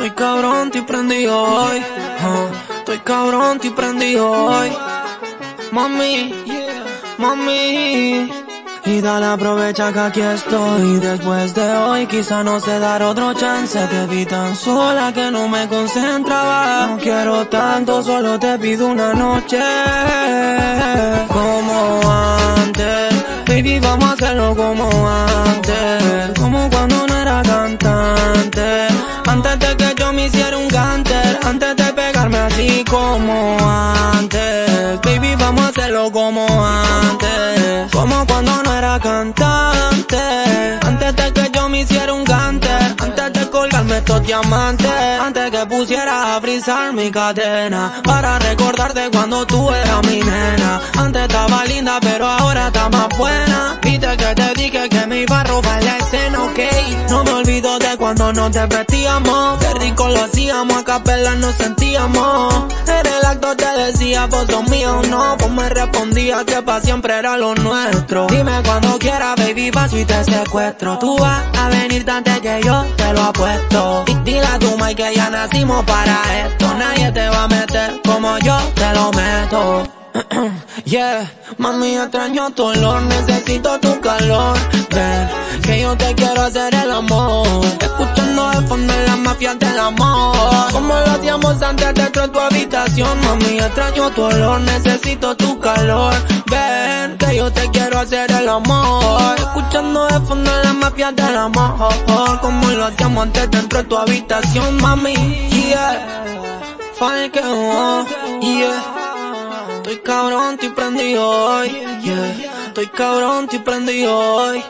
Estoy cabrón, estoy prendido hoy. Estoy cabrón, estoy prendido hoy. Mami, mami. Y dale aprovecha que aquí estoy. Después de hoy quizá no sé dar otro chance. Te vi tan sola que no me concentraba. No quiero tanto, solo te pido una noche. Como antes. Baby, vamos a hacerlo como antes como antes. Baby, vamos a hacerlo como antes. Como cuando no era cantante. Antes de que yo me hiciera un canter Antes de colgarme estos diamantes. Antes que pusiera a frizar mi cadena. Para recordarte cuando tú eras mi nena. Antes estaba linda pero ahora está más buena. Viste que te dije que me iba a robar No me olvido de cuando nos divertíamos Qué rico lo hacíamos, a capela nos sentíamos. En el acto te decía, vos sos mío, no. Pues me respondía que pa' siempre era lo nuestro. Dime cuando quieras, baby, paso y te secuestro. Tú vas a venir antes que yo te lo apuesto. Dile a tu Mike que ya nacimos para esto. Nadie te va a meter como yo te lo meto Yeah, mami extraño tu olor, necesito tu calor Ven, que yo te quiero hacer el amor Escuchando de fondo la mafia del amor. Como lo hacíamos antes dentro de tu habitación Mami extraño tu olor, necesito tu calor Ven, que yo te quiero hacer el amor. Escuchando de fondo la mafia del amor Como lo hacíamos antes dentro de tu habitación Mami, yeah. Falque, yeah Estoy cabrón, estoy prendido hoy. Yeah. Estoy cabrón, estoy prendido hoy.